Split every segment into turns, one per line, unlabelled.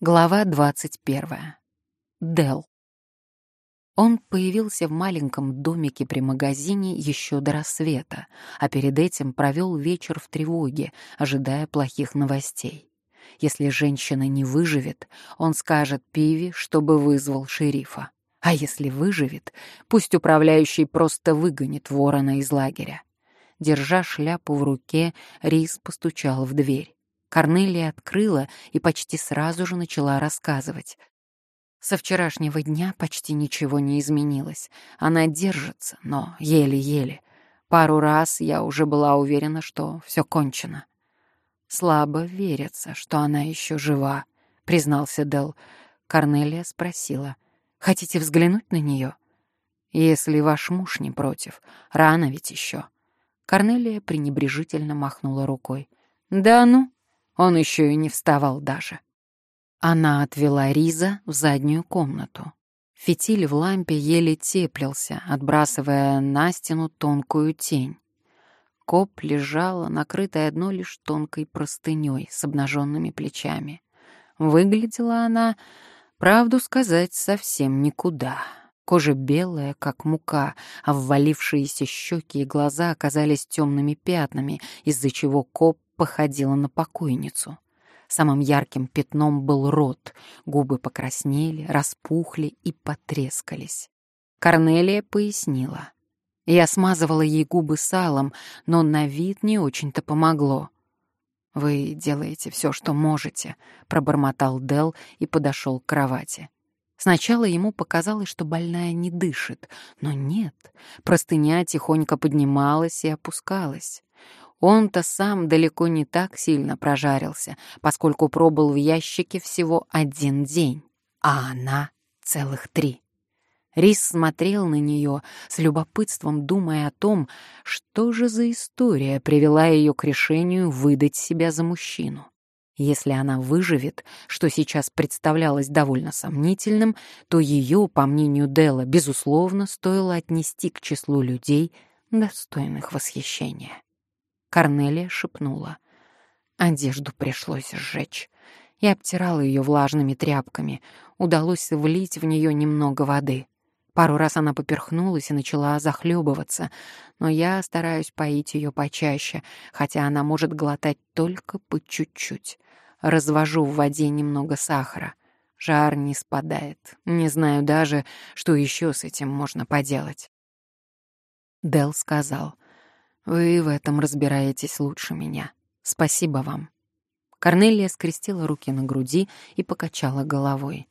Глава двадцать первая. Дел. Он появился в маленьком домике при магазине еще до рассвета, а перед этим провел вечер в тревоге, ожидая плохих новостей. Если женщина не выживет, он скажет Пиви, чтобы вызвал шерифа. А если выживет, пусть управляющий просто выгонит ворона из лагеря. Держа шляпу в руке, Рис постучал в дверь. Корнелия открыла и почти сразу же начала рассказывать. Со вчерашнего дня почти ничего не изменилось. Она держится, но еле-еле. Пару раз я уже была уверена, что все кончено. Слабо верится, что она еще жива, признался Дел. Корнелия спросила: "Хотите взглянуть на нее? Если ваш муж не против, рано ведь еще. Корнелия пренебрежительно махнула рукой. "Да ну, он еще и не вставал даже. Она отвела Риза в заднюю комнату. Фитиль в лампе еле теплился, отбрасывая на стену тонкую тень. Коп лежала, накрытая одной лишь тонкой простыней с обнаженными плечами. Выглядела она, правду сказать, совсем никуда. Кожа белая, как мука, а ввалившиеся щеки и глаза оказались темными пятнами, из-за чего коп походила на покойницу. Самым ярким пятном был рот, губы покраснели, распухли и потрескались. Корнелия пояснила. Я смазывала ей губы салом, но на вид не очень-то помогло. «Вы делаете все, что можете», — пробормотал Дел и подошел к кровати. Сначала ему показалось, что больная не дышит, но нет, простыня тихонько поднималась и опускалась. Он-то сам далеко не так сильно прожарился, поскольку пробыл в ящике всего один день, а она целых три. Рис смотрел на нее с любопытством, думая о том, что же за история привела ее к решению выдать себя за мужчину. Если она выживет, что сейчас представлялось довольно сомнительным, то ее, по мнению Дела, безусловно, стоило отнести к числу людей, достойных восхищения. Корнелия шепнула. Одежду пришлось сжечь. Я обтирала ее влажными тряпками. Удалось влить в нее немного воды. Пару раз она поперхнулась и начала захлебываться, но я стараюсь поить ее почаще, хотя она может глотать только по чуть-чуть. Развожу в воде немного сахара. Жар не спадает. Не знаю даже, что еще с этим можно поделать. Дел сказал — вы в этом разбираетесь лучше меня. Спасибо вам. Корнелия скрестила руки на груди и покачала головой.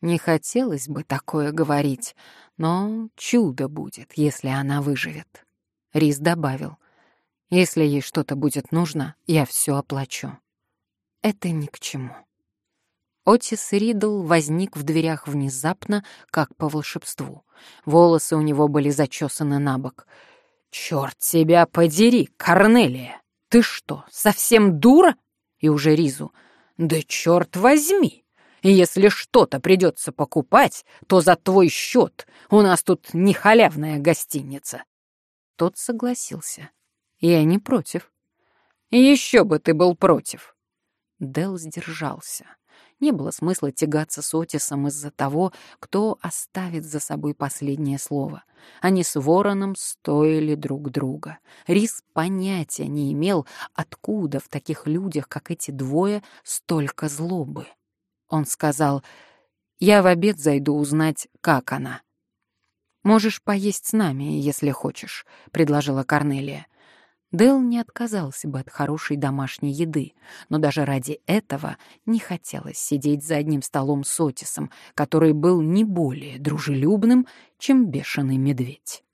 Не хотелось бы такое говорить, но чудо будет, если она выживет. Рис добавил. Если ей что-то будет нужно, я все оплачу. Это ни к чему. Отис Ридл возник в дверях внезапно, как по волшебству. Волосы у него были зачесаны на бок — «Черт тебя подери, Корнелия! Ты что, совсем дура?» И уже Ризу. «Да черт возьми! Если что-то придется покупать, то за твой счет. У нас тут не халявная гостиница». Тот согласился. «Я не против». «Еще бы ты был против». Дел сдержался. Не было смысла тягаться с Отисом из-за того, кто оставит за собой последнее слово. Они с Вороном стоили друг друга. Рис понятия не имел, откуда в таких людях, как эти двое, столько злобы. Он сказал, «Я в обед зайду узнать, как она». «Можешь поесть с нами, если хочешь», — предложила Корнелия. Дэл не отказался бы от хорошей домашней еды, но даже ради этого не хотелось сидеть за одним столом с Отисом, который был не более дружелюбным, чем бешеный медведь.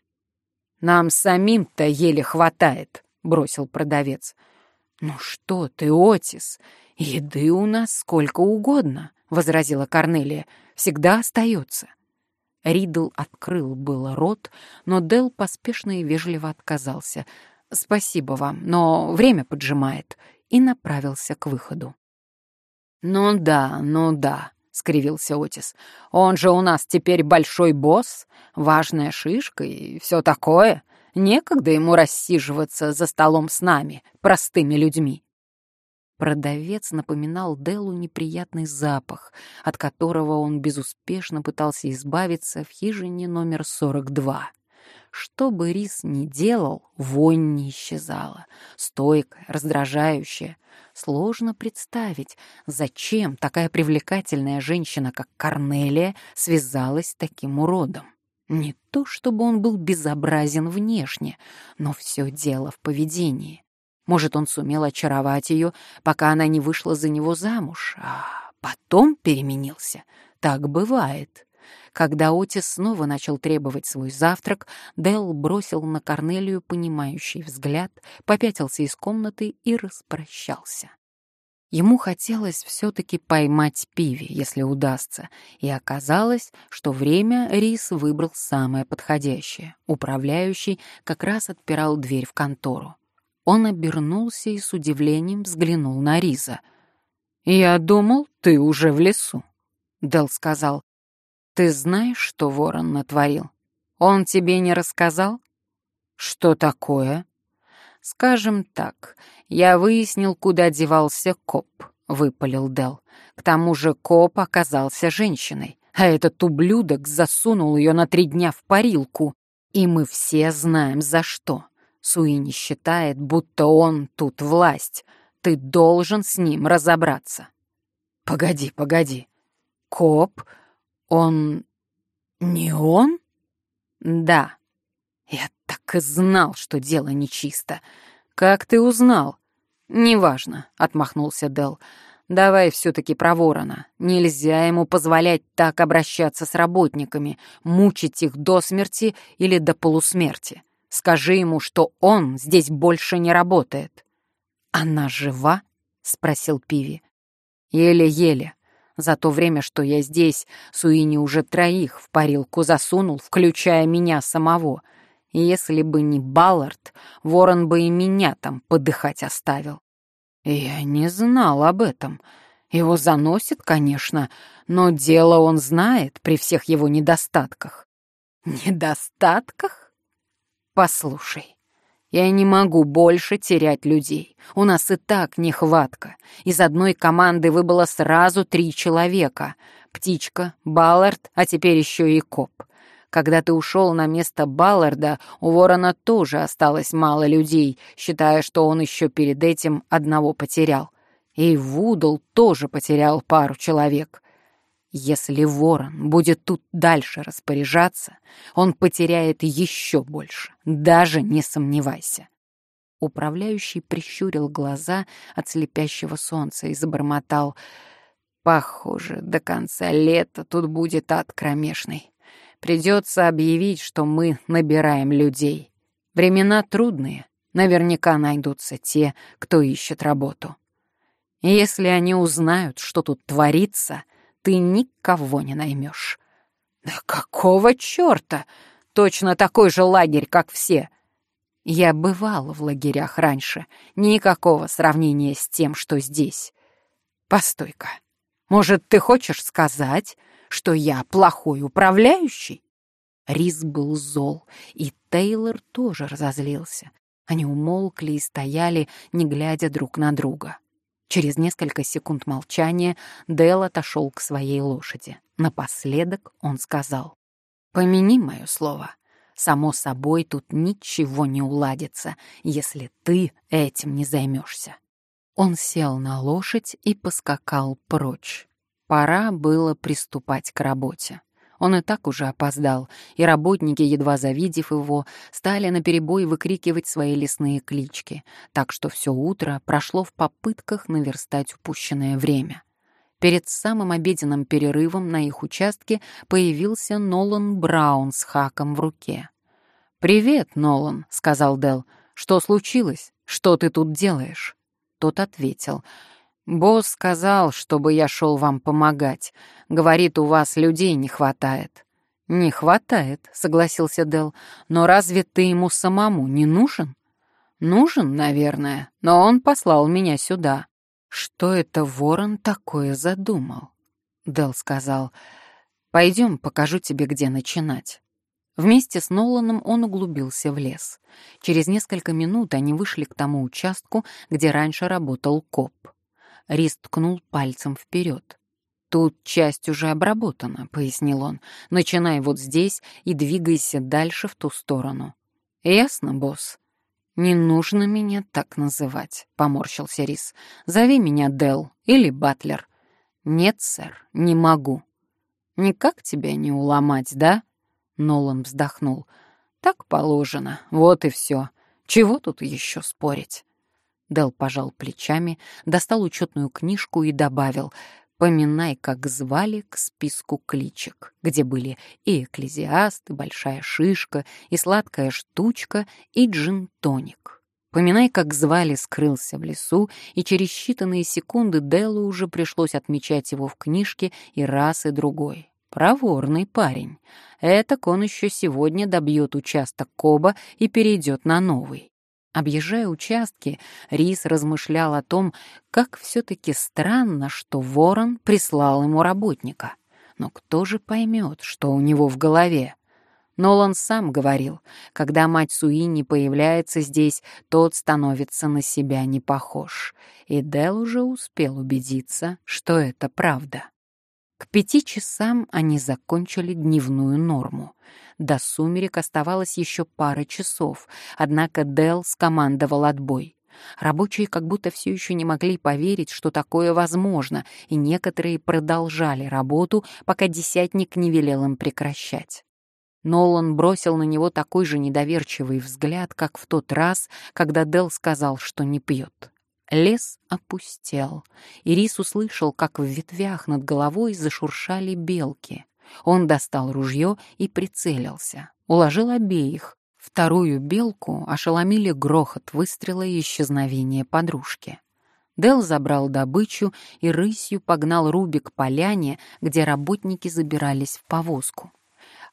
«Нам самим-то еле хватает», — бросил продавец. «Ну что ты, Отис, еды у нас сколько угодно», — возразила Корнелия. «Всегда остается». Ридл открыл было рот, но Дэл поспешно и вежливо отказался — «Спасибо вам, но время поджимает», и направился к выходу. «Ну да, ну да», — скривился Отис. «Он же у нас теперь большой босс, важная шишка и все такое. Некогда ему рассиживаться за столом с нами, простыми людьми». Продавец напоминал Делу неприятный запах, от которого он безуспешно пытался избавиться в хижине номер 42. Что бы Рис ни делал, вонь не исчезала. Стойкая, раздражающая. Сложно представить, зачем такая привлекательная женщина, как Корнелия, связалась с таким уродом. Не то чтобы он был безобразен внешне, но все дело в поведении. Может, он сумел очаровать ее, пока она не вышла за него замуж, а потом переменился. Так бывает. Когда Отис снова начал требовать свой завтрак, Дэл бросил на Корнелию понимающий взгляд, попятился из комнаты и распрощался. Ему хотелось все-таки поймать Пиви, если удастся, и оказалось, что время Рис выбрал самое подходящее. Управляющий как раз отпирал дверь в контору. Он обернулся и с удивлением взглянул на Риза. «Я думал, ты уже в лесу», — Дэл сказал. Ты знаешь, что ворон натворил? Он тебе не рассказал? Что такое? Скажем так, я выяснил, куда девался коп, выпалил Дел. К тому же коп оказался женщиной, а этот ублюдок засунул ее на три дня в парилку. И мы все знаем, за что. Суини считает, будто он тут власть. Ты должен с ним разобраться. Погоди, погоди. Коп он... не он? Да. Я так и знал, что дело нечисто. Как ты узнал? Неважно, отмахнулся Дел. Давай все-таки про ворона. Нельзя ему позволять так обращаться с работниками, мучить их до смерти или до полусмерти. Скажи ему, что он здесь больше не работает. Она жива? спросил Пиви. Еле-еле. За то время, что я здесь, Суини уже троих в парилку засунул, включая меня самого. И если бы не Баллард, Ворон бы и меня там подыхать оставил. Я не знал об этом. Его заносит, конечно, но дело он знает при всех его недостатках. Недостатках? Послушай, я не могу больше терять людей. У нас и так нехватка. Из одной команды выбыло сразу три человека. Птичка, Баллард, а теперь еще и Коп. Когда ты ушел на место Балларда, у Ворона тоже осталось мало людей, считая, что он еще перед этим одного потерял. И Вудл тоже потерял пару человек. Если ворон будет тут дальше распоряжаться, он потеряет еще больше, даже не сомневайся. Управляющий прищурил глаза от слепящего солнца и забормотал. «Похоже, до конца лета тут будет ад кромешный. Придется объявить, что мы набираем людей. Времена трудные, наверняка найдутся те, кто ищет работу. если они узнают, что тут творится, ты никого не наймешь. Да какого черта? Точно такой же лагерь, как все. Я бывала в лагерях раньше. Никакого сравнения с тем, что здесь. Постой-ка. Может, ты хочешь сказать, что я плохой управляющий? Рис был зол, и Тейлор тоже разозлился. Они умолкли и стояли, не глядя друг на друга. Через несколько секунд молчания Дэл отошел к своей лошади. Напоследок он сказал, «Помяни мое слово. Само собой, тут ничего не уладится, если ты этим не займешься». Он сел на лошадь и поскакал прочь. Пора было приступать к работе. Он и так уже опоздал, и работники, едва завидев его, стали наперебой выкрикивать свои лесные клички, так что все утро прошло в попытках наверстать упущенное время. Перед самым обеденным перерывом на их участке появился Нолан Браун с хаком в руке. «Привет, Нолан», — сказал Дел. «Что случилось? Что ты тут делаешь?» Тот ответил — «Босс сказал, чтобы я шел вам помогать. Говорит, у вас людей не хватает». «Не хватает», — согласился Дел. «Но разве ты ему самому не нужен?» «Нужен, наверное, но он послал меня сюда». «Что это ворон такое задумал?» Дел сказал. «Пойдем, покажу тебе, где начинать». Вместе с Ноланом он углубился в лес. Через несколько минут они вышли к тому участку, где раньше работал коп. Рис ткнул пальцем вперед. «Тут часть уже обработана», — пояснил он. «Начинай вот здесь и двигайся дальше в ту сторону». «Ясно, босс?» «Не нужно меня так называть», — поморщился Рис. «Зови меня Дел или Батлер». «Нет, сэр, не могу». «Никак тебя не уломать, да?» Нолан вздохнул. «Так положено, вот и все. Чего тут еще спорить?» Дел пожал плечами, достал учетную книжку и добавил «Поминай, как звали к списку кличек, где были и экклезиаст, и большая шишка, и сладкая штучка, и джин-тоник». Поминай, как звали, скрылся в лесу, и через считанные секунды Делу уже пришлось отмечать его в книжке и раз, и другой. Проворный парень. Этак он еще сегодня добьет участок Коба и перейдет на новый. Объезжая участки, Рис размышлял о том, как все-таки странно, что ворон прислал ему работника. Но кто же поймет, что у него в голове? Нолан сам говорил, когда мать Суини появляется здесь, тот становится на себя не похож. И Дел уже успел убедиться, что это правда. К пяти часам они закончили дневную норму. До сумерек оставалось еще пара часов, однако Дел скомандовал отбой. Рабочие как будто все еще не могли поверить, что такое возможно, и некоторые продолжали работу, пока десятник не велел им прекращать. Нолан бросил на него такой же недоверчивый взгляд, как в тот раз, когда Дел сказал, что не пьет. Лес опустел, и Рис услышал, как в ветвях над головой зашуршали белки. Он достал ружье и прицелился, уложил обеих. Вторую белку ошеломили грохот выстрела и исчезновение подружки. Дел забрал добычу и рысью погнал Руби к поляне, где работники забирались в повозку.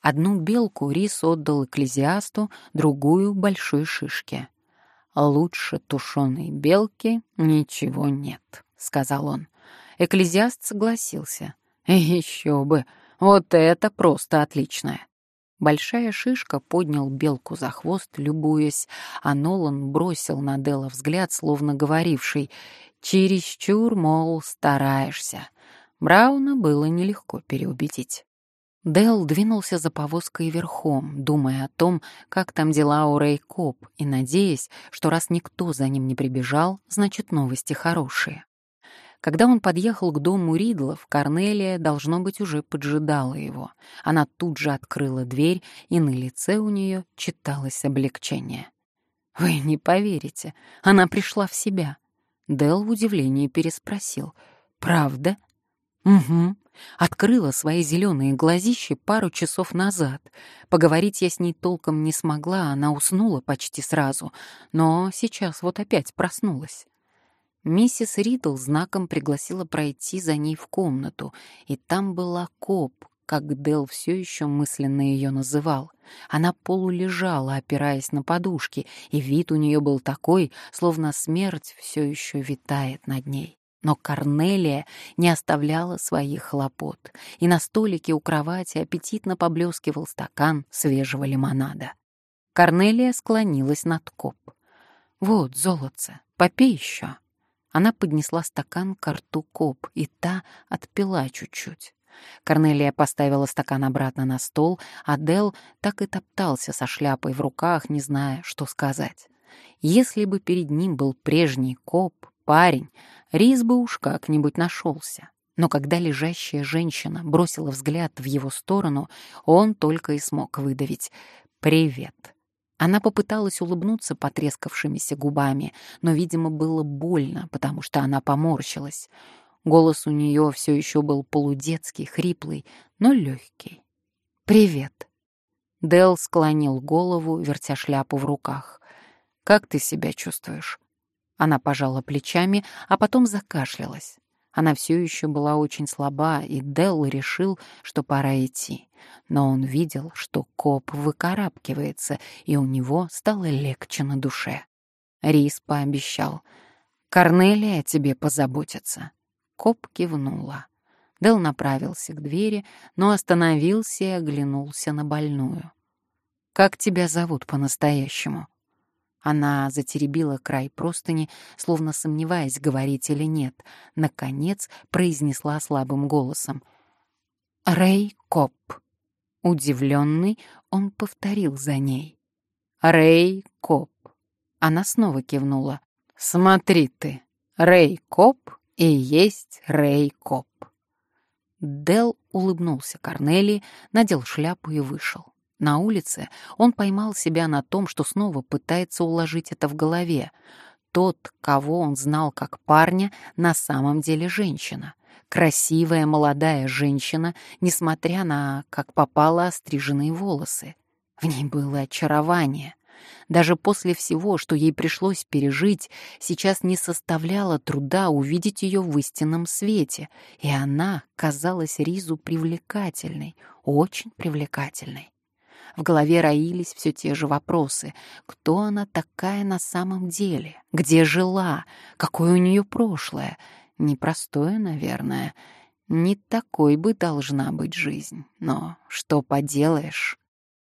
Одну белку Рис отдал экклезиасту, другую — большой шишке. «Лучше тушеной белки ничего нет», — сказал он. Экклезиаст согласился. «Еще бы! Вот это просто отличное!» Большая шишка поднял белку за хвост, любуясь, а Нолан бросил на Дела взгляд, словно говоривший «Чересчур, мол, стараешься». Брауна было нелегко переубедить. Дэл двинулся за повозкой верхом, думая о том, как там дела у Рэй Коп, и надеясь, что раз никто за ним не прибежал, значит, новости хорошие. Когда он подъехал к дому Ридлов, Корнелия, должно быть, уже поджидала его. Она тут же открыла дверь, и на лице у нее читалось облегчение. «Вы не поверите, она пришла в себя». Дэл в удивлении переспросил. «Правда?» «Угу. Открыла свои зеленые глазищи пару часов назад. Поговорить я с ней толком не смогла, она уснула почти сразу, но сейчас вот опять проснулась. Миссис Ридл знаком пригласила пройти за ней в комнату, и там была коп, как Дел все еще мысленно ее называл. Она полулежала, опираясь на подушки, и вид у нее был такой, словно смерть все еще витает над ней. Но Корнелия не оставляла своих хлопот, и на столике у кровати аппетитно поблескивал стакан свежего лимонада. Корнелия склонилась над коп. «Вот, золотце, попей еще». Она поднесла стакан к рту коп, и та отпила чуть-чуть. Корнелия поставила стакан обратно на стол, а Дел так и топтался со шляпой в руках, не зная, что сказать. Если бы перед ним был прежний коп, парень, Рис бы уж как-нибудь нашелся. Но когда лежащая женщина бросила взгляд в его сторону, он только и смог выдавить «Привет». Она попыталась улыбнуться потрескавшимися губами, но, видимо, было больно, потому что она поморщилась. Голос у нее все еще был полудетский, хриплый, но легкий. «Привет». Дел склонил голову, вертя шляпу в руках. «Как ты себя чувствуешь?» Она пожала плечами, а потом закашлялась. Она все еще была очень слаба, и Делл решил, что пора идти. Но он видел, что коп выкарабкивается, и у него стало легче на душе. Рис пообещал. «Корнелия тебе позаботится». Коп кивнула. Дел направился к двери, но остановился и оглянулся на больную. «Как тебя зовут по-настоящему?» Она затеребила край простыни, словно сомневаясь, говорить или нет. Наконец произнесла слабым голосом. «Рэй Коп». Удивленный, он повторил за ней. «Рэй Коп». Она снова кивнула. «Смотри ты, Рэй Коп и есть Рэй Коп». Дел улыбнулся Корнелии, надел шляпу и вышел. На улице он поймал себя на том, что снова пытается уложить это в голове. Тот, кого он знал как парня, на самом деле женщина. Красивая молодая женщина, несмотря на, как попало, остриженные волосы. В ней было очарование. Даже после всего, что ей пришлось пережить, сейчас не составляло труда увидеть ее в истинном свете, и она казалась Ризу привлекательной, очень привлекательной. В голове роились все те же вопросы. Кто она такая на самом деле? Где жила? Какое у нее прошлое? Непростое, наверное. Не такой бы должна быть жизнь. Но что поделаешь?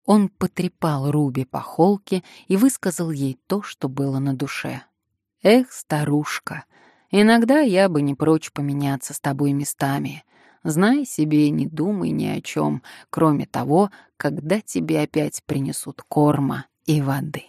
Он потрепал Руби по холке и высказал ей то, что было на душе. «Эх, старушка, иногда я бы не прочь поменяться с тобой местами. Знай себе, не думай ни о чем, кроме того, когда тебе опять принесут корма и воды.